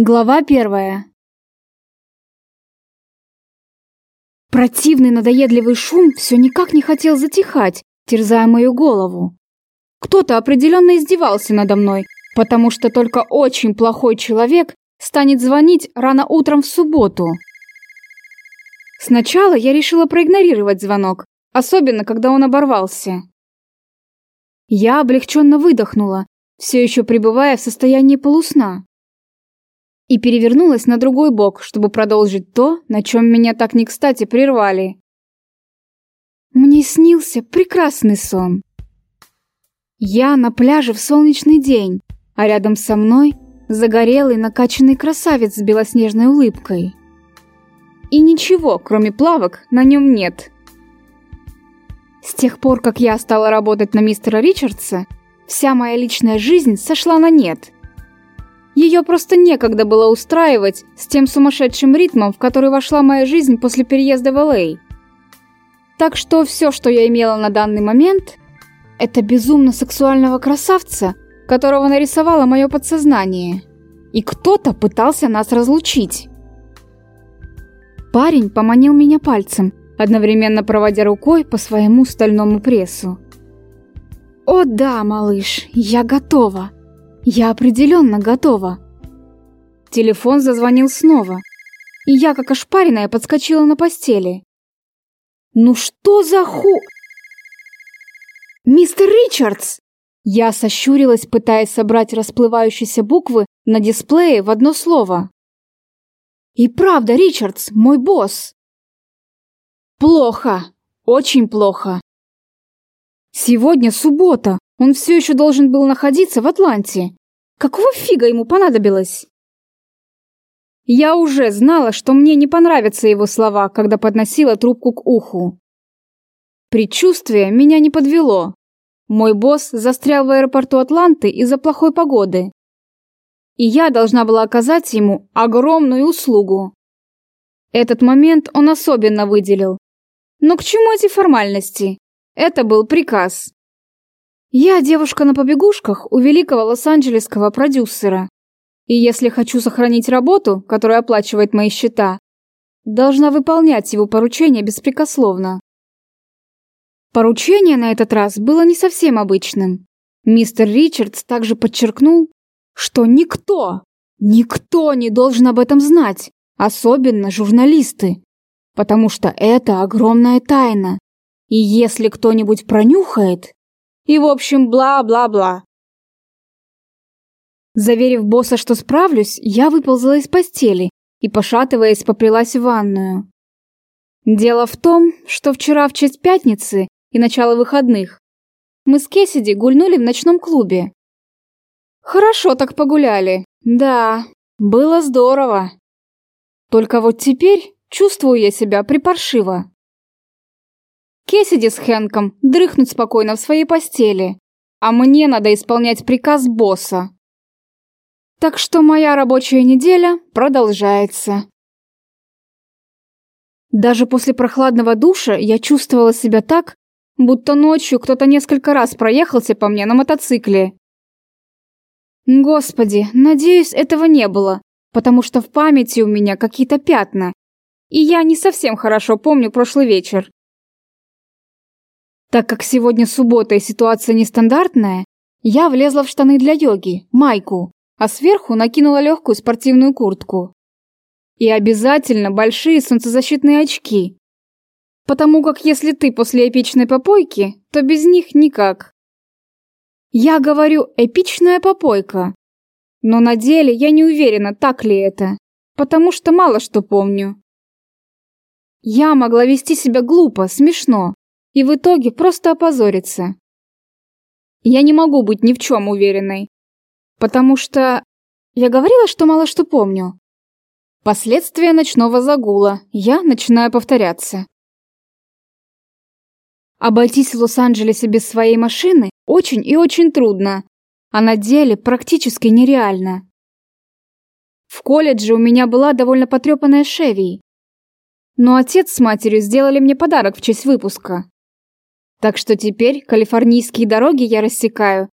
Глава первая. Противный надоедливый шум все никак не хотел затихать, терзая мою голову. Кто-то определенно издевался надо мной, потому что только очень плохой человек станет звонить рано утром в субботу. Сначала я решила проигнорировать звонок, особенно когда он оборвался. Я облегченно выдохнула, все еще пребывая в состоянии полусна и перевернулась на другой бок, чтобы продолжить то, на чем меня так не кстати прервали. Мне снился прекрасный сон. Я на пляже в солнечный день, а рядом со мной загорелый накачанный красавец с белоснежной улыбкой. И ничего, кроме плавок, на нем нет. С тех пор, как я стала работать на мистера Ричардса, вся моя личная жизнь сошла на нет – ее просто некогда было устраивать с тем сумасшедшим ритмом, в который вошла моя жизнь после переезда в Л.А. Так что все, что я имела на данный момент, это безумно сексуального красавца, которого нарисовало мое подсознание. И кто-то пытался нас разлучить. Парень поманил меня пальцем, одновременно проводя рукой по своему стальному прессу. «О да, малыш, я готова!» Я определенно готова. Телефон зазвонил снова, и я, как ошпаренная, подскочила на постели. «Ну что за ху...» «Мистер Ричардс!» Я сощурилась, пытаясь собрать расплывающиеся буквы на дисплее в одно слово. «И правда, Ричардс, мой босс!» «Плохо, очень плохо. Сегодня суббота, он все еще должен был находиться в Атланте. Какого фига ему понадобилось? Я уже знала, что мне не понравятся его слова, когда подносила трубку к уху. Предчувствие меня не подвело. Мой босс застрял в аэропорту Атланты из-за плохой погоды. И я должна была оказать ему огромную услугу. Этот момент он особенно выделил. Но к чему эти формальности? Это был приказ. Я девушка на побегушках у великого лос-анджелесского продюсера. И если хочу сохранить работу, которая оплачивает мои счета, должна выполнять его поручения беспрекословно. Поручение на этот раз было не совсем обычным. Мистер Ричардс также подчеркнул, что никто, никто не должен об этом знать, особенно журналисты, потому что это огромная тайна. И если кто-нибудь пронюхает, и в общем бла-бла-бла. Заверив босса, что справлюсь, я выползла из постели и, пошатываясь, поплелась в ванную. Дело в том, что вчера в честь пятницы и начала выходных мы с Кесиди гульнули в ночном клубе. Хорошо так погуляли. Да, было здорово. Только вот теперь чувствую я себя припаршиво. Кесиди с Хэнком дрыхнуть спокойно в своей постели, а мне надо исполнять приказ босса. Так что моя рабочая неделя продолжается. Даже после прохладного душа я чувствовала себя так, будто ночью кто-то несколько раз проехался по мне на мотоцикле. Господи, надеюсь, этого не было, потому что в памяти у меня какие-то пятна, и я не совсем хорошо помню прошлый вечер. Так как сегодня суббота и ситуация нестандартная, я влезла в штаны для йоги, майку, а сверху накинула легкую спортивную куртку. И обязательно большие солнцезащитные очки. Потому как если ты после эпичной попойки, то без них никак. Я говорю «эпичная попойка». Но на деле я не уверена, так ли это, потому что мало что помню. Я могла вести себя глупо, смешно, и в итоге просто опозориться. Я не могу быть ни в чем уверенной, потому что... Я говорила, что мало что помню. Последствия ночного загула. Я начинаю повторяться. Обойтись в Лос-Анджелесе без своей машины очень и очень трудно, а на деле практически нереально. В колледже у меня была довольно потрепанная Шеви, но отец с матерью сделали мне подарок в честь выпуска. Так что теперь калифорнийские дороги я рассекаю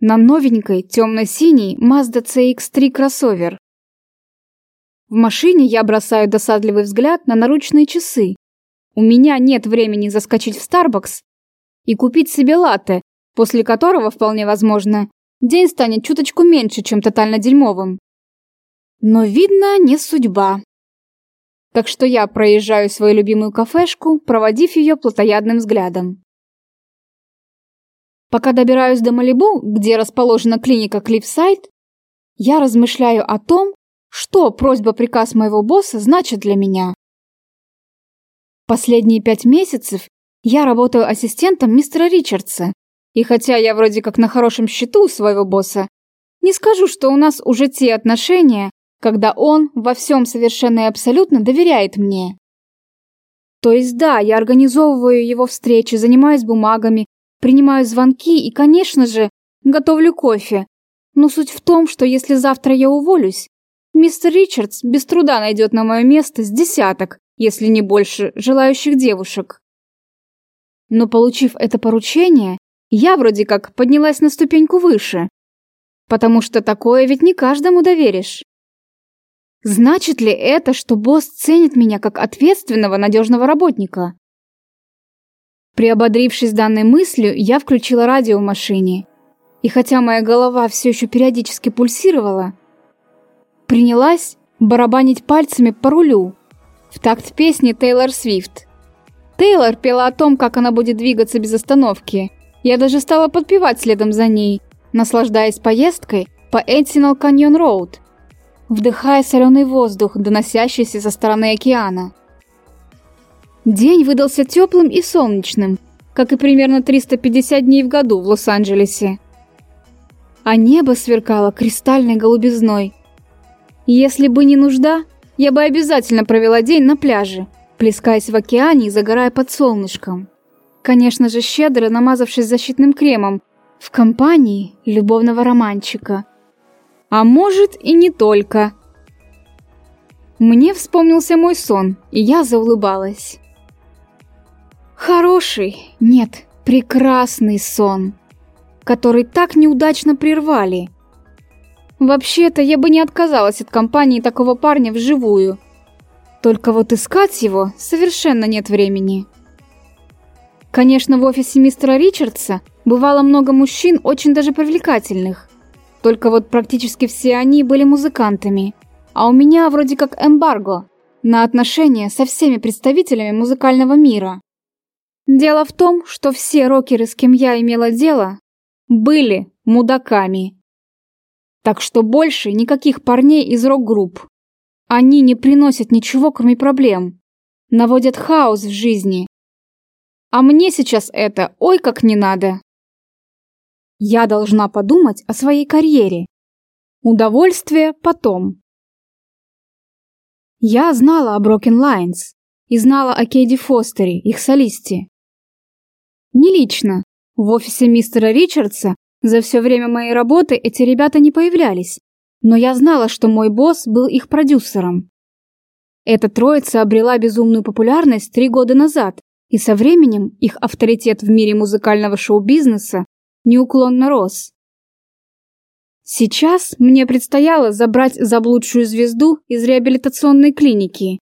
на новенькой темно-синей Mazda CX-3 кроссовер. В машине я бросаю досадливый взгляд на наручные часы. У меня нет времени заскочить в Starbucks и купить себе латте, после которого, вполне возможно, день станет чуточку меньше, чем тотально дерьмовым. Но, видно, не судьба. Так что я проезжаю свою любимую кафешку, проводив ее плотоядным взглядом. Пока добираюсь до Малибу, где расположена клиника Клиффсайд, я размышляю о том, что просьба-приказ моего босса значит для меня. Последние пять месяцев я работаю ассистентом мистера Ричардса, и хотя я вроде как на хорошем счету у своего босса, не скажу, что у нас уже те отношения, когда он во всем совершенно и абсолютно доверяет мне. То есть да, я организовываю его встречи, занимаюсь бумагами, принимаю звонки и, конечно же, готовлю кофе. Но суть в том, что если завтра я уволюсь, мистер Ричардс без труда найдет на мое место с десяток, если не больше, желающих девушек. Но получив это поручение, я вроде как поднялась на ступеньку выше. Потому что такое ведь не каждому доверишь. Значит ли это, что босс ценит меня как ответственного, надежного работника? Приободрившись данной мыслью, я включила радио в машине. И хотя моя голова все еще периодически пульсировала, принялась барабанить пальцами по рулю в такт песни Тейлор Свифт. Тейлор пела о том, как она будет двигаться без остановки. Я даже стала подпевать следом за ней, наслаждаясь поездкой по Энсинал Каньон Роуд – вдыхая соленый воздух, доносящийся со стороны океана. День выдался теплым и солнечным, как и примерно 350 дней в году в Лос-Анджелесе. А небо сверкало кристальной голубизной. Если бы не нужда, я бы обязательно провела день на пляже, плескаясь в океане и загорая под солнышком. Конечно же, щедро намазавшись защитным кремом, в компании любовного романчика – а может и не только. Мне вспомнился мой сон, и я заулыбалась. Хороший, нет, прекрасный сон, который так неудачно прервали. Вообще-то я бы не отказалась от компании такого парня вживую. Только вот искать его совершенно нет времени. Конечно, в офисе мистера Ричардса бывало много мужчин очень даже привлекательных. Только вот практически все они были музыкантами. А у меня вроде как эмбарго на отношения со всеми представителями музыкального мира. Дело в том, что все рокеры, с кем я имела дело, были мудаками. Так что больше никаких парней из рок-групп. Они не приносят ничего, кроме проблем. Наводят хаос в жизни. А мне сейчас это ой как не надо. Я должна подумать о своей карьере. Удовольствие потом. Я знала о Broken Lines и знала о Кейди Фостере, их солисте. Не лично. В офисе мистера Ричардса за все время моей работы эти ребята не появлялись, но я знала, что мой босс был их продюсером. Эта троица обрела безумную популярность три года назад, и со временем их авторитет в мире музыкального шоу-бизнеса неуклонно рос. Сейчас мне предстояло забрать заблудшую звезду из реабилитационной клиники,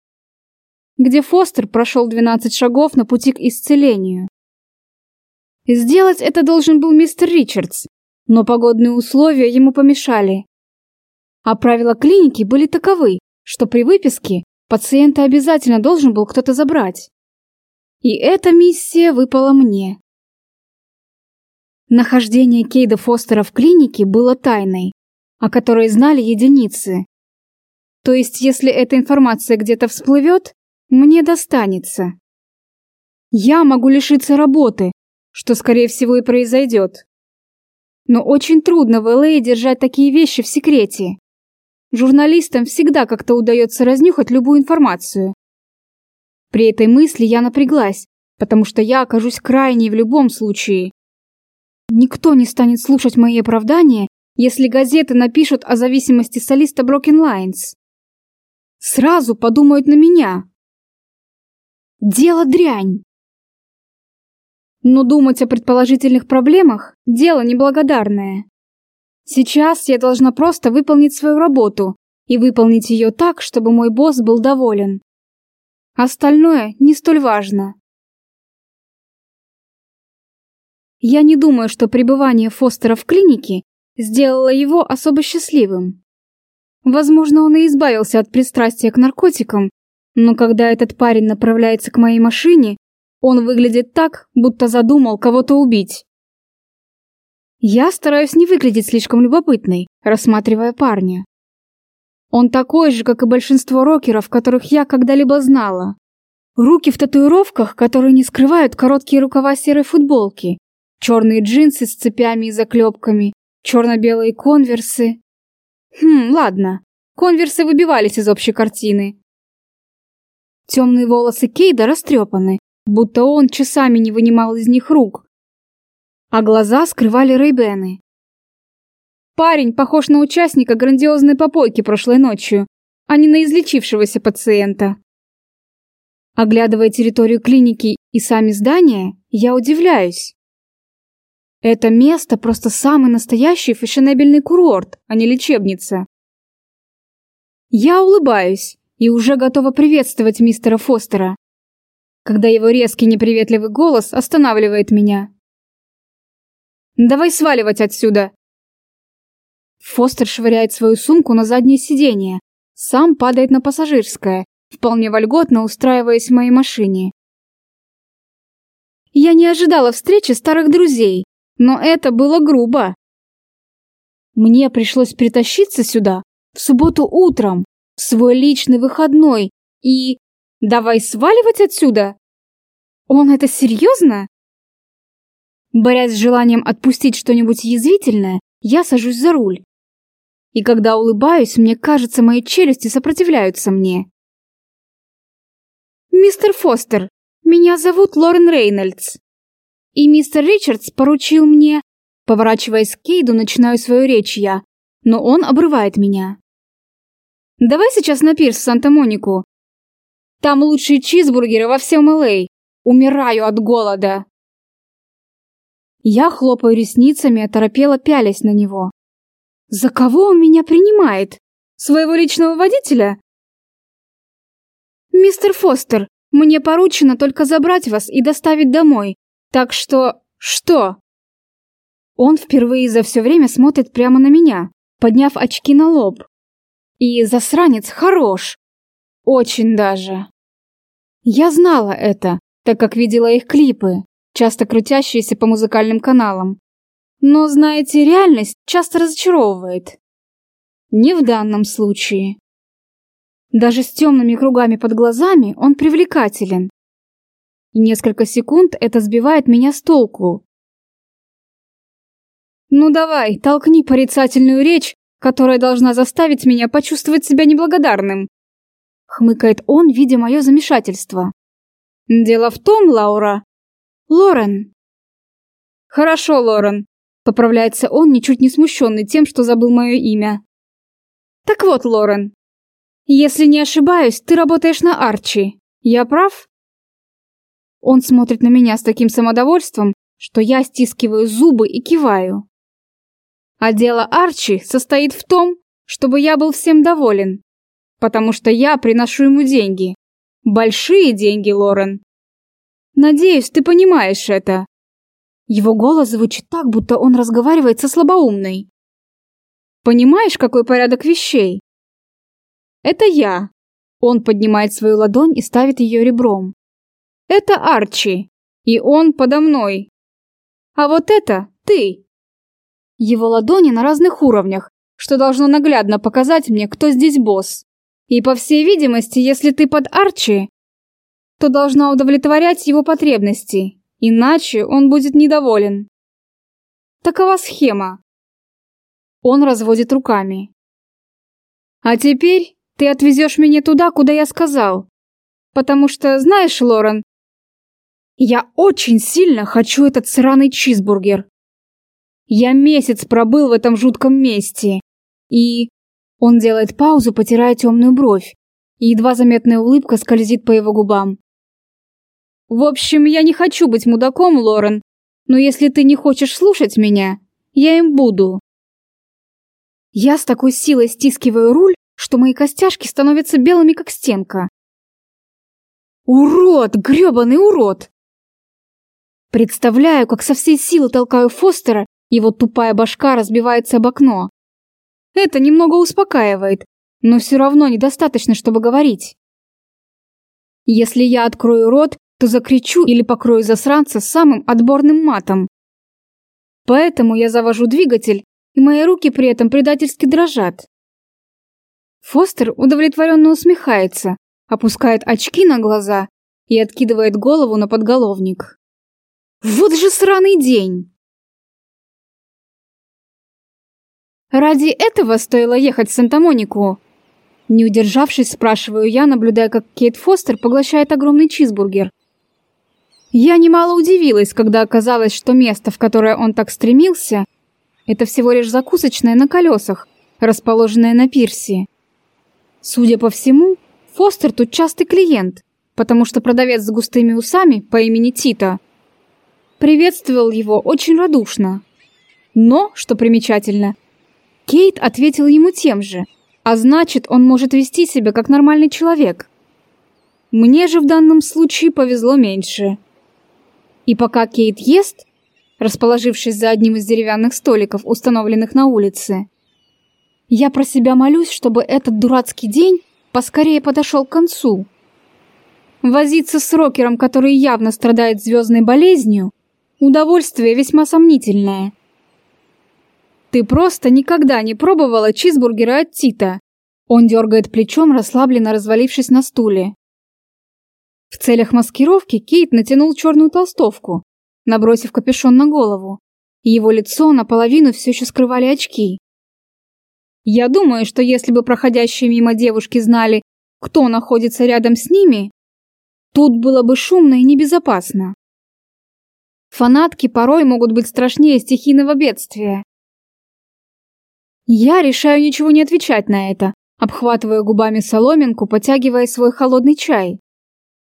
где Фостер прошел 12 шагов на пути к исцелению. Сделать это должен был мистер Ричардс, но погодные условия ему помешали. А правила клиники были таковы, что при выписке пациента обязательно должен был кто-то забрать. И эта миссия выпала мне. Нахождение Кейда Фостера в клинике было тайной, о которой знали единицы. То есть, если эта информация где-то всплывет, мне достанется. Я могу лишиться работы, что, скорее всего, и произойдет. Но очень трудно в ЛА держать такие вещи в секрете. Журналистам всегда как-то удается разнюхать любую информацию. При этой мысли я напряглась, потому что я окажусь крайней в любом случае. Никто не станет слушать мои оправдания, если газеты напишут о зависимости солиста Broken Lines. Сразу подумают на меня. Дело дрянь. Но думать о предположительных проблемах – дело неблагодарное. Сейчас я должна просто выполнить свою работу, и выполнить ее так, чтобы мой босс был доволен. Остальное не столь важно. Я не думаю, что пребывание Фостера в клинике сделало его особо счастливым. Возможно, он и избавился от пристрастия к наркотикам, но когда этот парень направляется к моей машине, он выглядит так, будто задумал кого-то убить. Я стараюсь не выглядеть слишком любопытной, рассматривая парня. Он такой же, как и большинство рокеров, которых я когда-либо знала. Руки в татуировках, которые не скрывают короткие рукава серой футболки, черные джинсы с цепями и заклепками, черно-белые конверсы. Хм, ладно, конверсы выбивались из общей картины. Темные волосы Кейда растрепаны, будто он часами не вынимал из них рук, а глаза скрывали рейбены. Парень похож на участника грандиозной попойки прошлой ночью, а не на излечившегося пациента. Оглядывая территорию клиники и сами здания, я удивляюсь. Это место просто самый настоящий фешенебельный курорт, а не лечебница. Я улыбаюсь и уже готова приветствовать мистера Фостера, когда его резкий неприветливый голос останавливает меня. «Давай сваливать отсюда!» Фостер швыряет свою сумку на заднее сиденье, сам падает на пассажирское, вполне вольготно устраиваясь в моей машине. Я не ожидала встречи старых друзей, но это было грубо. Мне пришлось притащиться сюда в субботу утром, в свой личный выходной, и... Давай сваливать отсюда? Он это серьезно? Борясь с желанием отпустить что-нибудь язвительное, я сажусь за руль. И когда улыбаюсь, мне кажется, мои челюсти сопротивляются мне. «Мистер Фостер, меня зовут Лорен Рейнольдс. И мистер Ричардс поручил мне...» Поворачиваясь к Кейду, начинаю свою речь я, но он обрывает меня. «Давай сейчас на пирс в Санта-Монику. Там лучшие чизбургеры во всем Л.А. Умираю от голода!» Я хлопаю ресницами, оторопела пялясь на него. За кого он меня принимает? Своего личного водителя? Мистер Фостер, мне поручено только забрать вас и доставить домой. Так что... что? Он впервые за все время смотрит прямо на меня, подняв очки на лоб. И засранец хорош. Очень даже. Я знала это, так как видела их клипы, часто крутящиеся по музыкальным каналам. Но, знаете, реальность часто разочаровывает. Не в данном случае. Даже с темными кругами под глазами он привлекателен. И несколько секунд это сбивает меня с толку. Ну давай, толкни порицательную речь, которая должна заставить меня почувствовать себя неблагодарным. Хмыкает он, видя мое замешательство. Дело в том, Лаура... Лорен. Хорошо, Лорен. Поправляется он, ничуть не смущенный тем, что забыл мое имя. Так вот, Лорен, если не ошибаюсь, ты работаешь на Арчи. Я прав? Он смотрит на меня с таким самодовольством, что я стискиваю зубы и киваю. А дело Арчи состоит в том, чтобы я был всем доволен, потому что я приношу ему деньги. Большие деньги, Лорен. Надеюсь, ты понимаешь это. Его голос звучит так, будто он разговаривает со слабоумной. Понимаешь, какой порядок вещей? Это я. Он поднимает свою ладонь и ставит ее ребром. Это Арчи, и он подо мной. А вот это ты. Его ладони на разных уровнях, что должно наглядно показать мне, кто здесь босс. И по всей видимости, если ты под Арчи, то должна удовлетворять его потребности, Иначе он будет недоволен. Такова схема. Он разводит руками. А теперь ты отвезешь меня туда, куда я сказал. Потому что, знаешь, Лорен, я очень сильно хочу этот сраный чизбургер. Я месяц пробыл в этом жутком месте. И... Он делает паузу, потирая темную бровь. И едва заметная улыбка скользит по его губам. В общем, я не хочу быть мудаком, Лорен, но если ты не хочешь слушать меня, я им буду. Я с такой силой стискиваю руль, что мои костяшки становятся белыми, как стенка. Урод, грёбаный урод! Представляю, как со всей силы толкаю Фостера, его тупая башка разбивается об окно. Это немного успокаивает, но все равно недостаточно, чтобы говорить. Если я открою рот, то закричу или покрою засранца самым отборным матом. Поэтому я завожу двигатель, и мои руки при этом предательски дрожат. Фостер удовлетворенно усмехается, опускает очки на глаза и откидывает голову на подголовник. Вот же сраный день! Ради этого стоило ехать в Санта-Монику. Не удержавшись, спрашиваю я, наблюдая, как Кейт Фостер поглощает огромный чизбургер. Я немало удивилась, когда оказалось, что место, в которое он так стремился, это всего лишь закусочная на колесах, расположенная на пирсе. Судя по всему, Фостер тут частый клиент, потому что продавец с густыми усами по имени Тита приветствовал его очень радушно. Но, что примечательно, Кейт ответил ему тем же, а значит, он может вести себя как нормальный человек. Мне же в данном случае повезло меньше. И пока Кейт ест, расположившись за одним из деревянных столиков, установленных на улице, я про себя молюсь, чтобы этот дурацкий день поскорее подошел к концу. Возиться с рокером, который явно страдает звездной болезнью, удовольствие весьма сомнительное. Ты просто никогда не пробовала чизбургера от Тита. Он дергает плечом, расслабленно развалившись на стуле. В целях маскировки Кейт натянул черную толстовку, набросив капюшон на голову. Его лицо наполовину все еще скрывали очки. Я думаю, что если бы проходящие мимо девушки знали, кто находится рядом с ними, тут было бы шумно и небезопасно. Фанатки порой могут быть страшнее стихийного бедствия. Я решаю ничего не отвечать на это, обхватывая губами соломинку, потягивая свой холодный чай.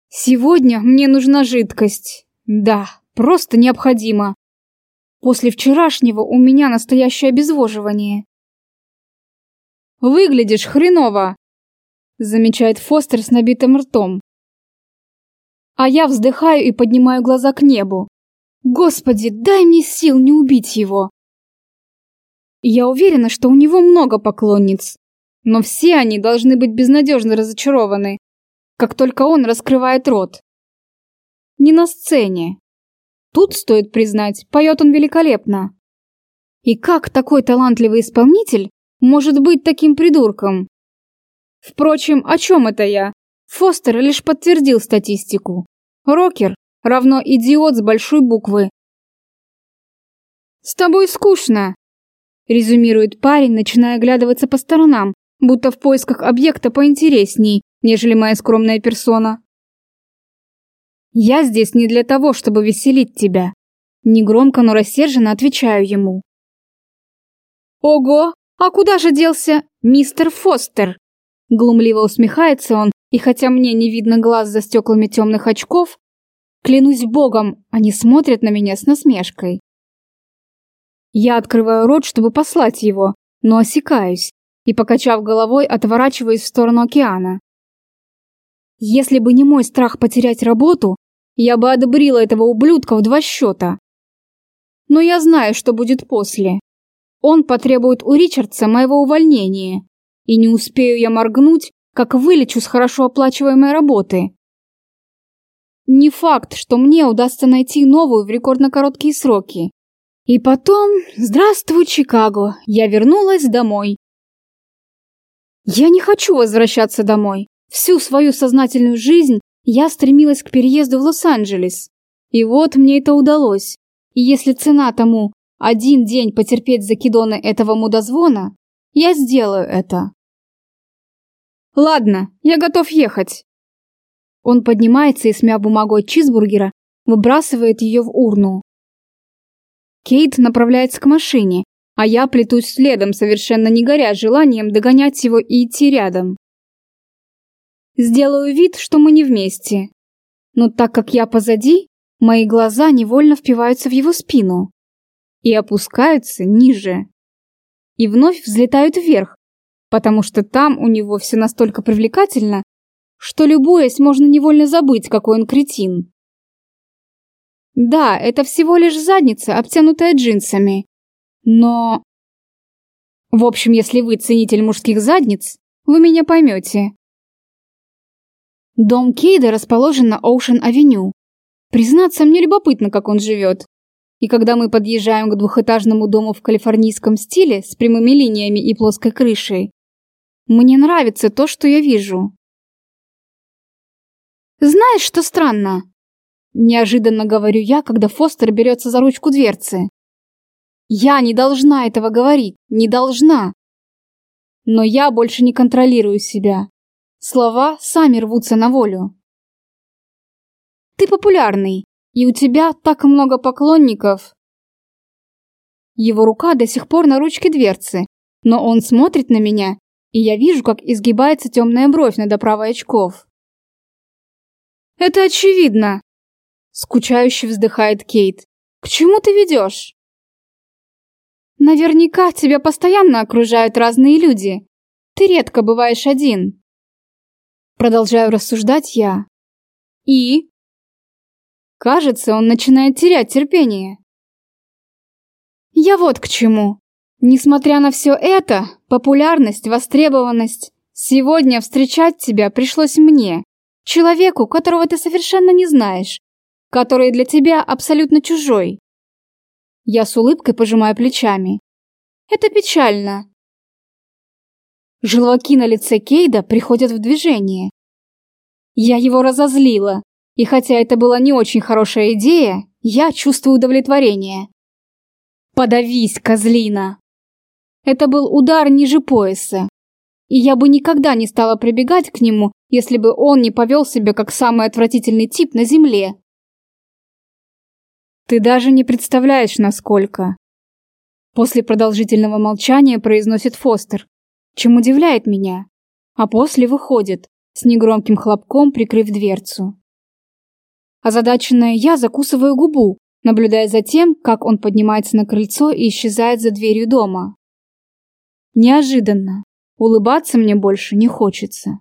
Сегодня мне нужна жидкость. Да, просто необходимо. После вчерашнего у меня настоящее обезвоживание. Выглядишь хреново, замечает Фостер с набитым ртом. А я вздыхаю и поднимаю глаза к небу. Господи, дай мне сил не убить его. Я уверена, что у него много поклонниц, но все они должны быть безнадежно разочарованы, как только он раскрывает рот. Не на сцене. Тут, стоит признать, поет он великолепно. И как такой талантливый исполнитель может быть таким придурком? Впрочем, о чем это я? Фостер лишь подтвердил статистику. Рокер равно идиот с большой буквы. «С тобой скучно», — резюмирует парень, начиная оглядываться по сторонам, будто в поисках объекта поинтересней, нежели моя скромная персона. «Я здесь не для того, чтобы веселить тебя», — негромко, но рассерженно отвечаю ему. «Ого, а куда же делся мистер Фостер?» Глумливо усмехается он, и хотя мне не видно глаз за стеклами темных очков, клянусь богом, они смотрят на меня с насмешкой. Я открываю рот, чтобы послать его, но осекаюсь и, покачав головой, отворачиваюсь в сторону океана. Если бы не мой страх потерять работу, я бы одобрила этого ублюдка в два счета. Но я знаю, что будет после. Он потребует у Ричардса моего увольнения, и не успею я моргнуть, как вылечу с хорошо оплачиваемой работы. Не факт, что мне удастся найти новую в рекордно короткие сроки. И потом, здравствуй, Чикаго, я вернулась домой. Я не хочу возвращаться домой. Всю свою сознательную жизнь я стремилась к переезду в Лос-Анджелес. И вот мне это удалось. И если цена тому один день потерпеть закидоны этого мудозвона, я сделаю это. Ладно, я готов ехать. Он поднимается и, смя бумагу от чизбургера, выбрасывает ее в урну. Кейт направляется к машине, а я плетусь следом, совершенно не горя желанием догонять его и идти рядом. Сделаю вид, что мы не вместе. Но так как я позади, мои глаза невольно впиваются в его спину и опускаются ниже. И вновь взлетают вверх, потому что там у него все настолько привлекательно, что любуясь, можно невольно забыть, какой он кретин. Да, это всего лишь задница, обтянутая джинсами. Но... В общем, если вы ценитель мужских задниц, вы меня поймете. Дом Кейда расположен на Оушен-авеню. Признаться, мне любопытно, как он живет. И когда мы подъезжаем к двухэтажному дому в калифорнийском стиле с прямыми линиями и плоской крышей, мне нравится то, что я вижу. Знаешь, что странно? Неожиданно говорю я, когда Фостер берется за ручку дверцы. Я не должна этого говорить, не должна. Но я больше не контролирую себя. Слова сами рвутся на волю. Ты популярный, и у тебя так много поклонников. Его рука до сих пор на ручке дверцы, но он смотрит на меня, и я вижу, как изгибается темная бровь над оправой очков. Это очевидно. Скучающе вздыхает Кейт. К чему ты ведешь? Наверняка тебя постоянно окружают разные люди. Ты редко бываешь один. Продолжаю рассуждать я. И? Кажется, он начинает терять терпение. Я вот к чему. Несмотря на все это, популярность, востребованность, сегодня встречать тебя пришлось мне, человеку, которого ты совершенно не знаешь, который для тебя абсолютно чужой. Я с улыбкой пожимаю плечами. Это печально. Желваки на лице Кейда приходят в движение. Я его разозлила, и хотя это была не очень хорошая идея, я чувствую удовлетворение. Подавись, козлина! Это был удар ниже пояса. И я бы никогда не стала прибегать к нему, если бы он не повел себя как самый отвратительный тип на земле. Ты даже не представляешь, насколько. После продолжительного молчания произносит Фостер, чем удивляет меня, а после выходит, с негромким хлопком прикрыв дверцу. Озадаченная я закусываю губу, наблюдая за тем, как он поднимается на крыльцо и исчезает за дверью дома. Неожиданно. Улыбаться мне больше не хочется.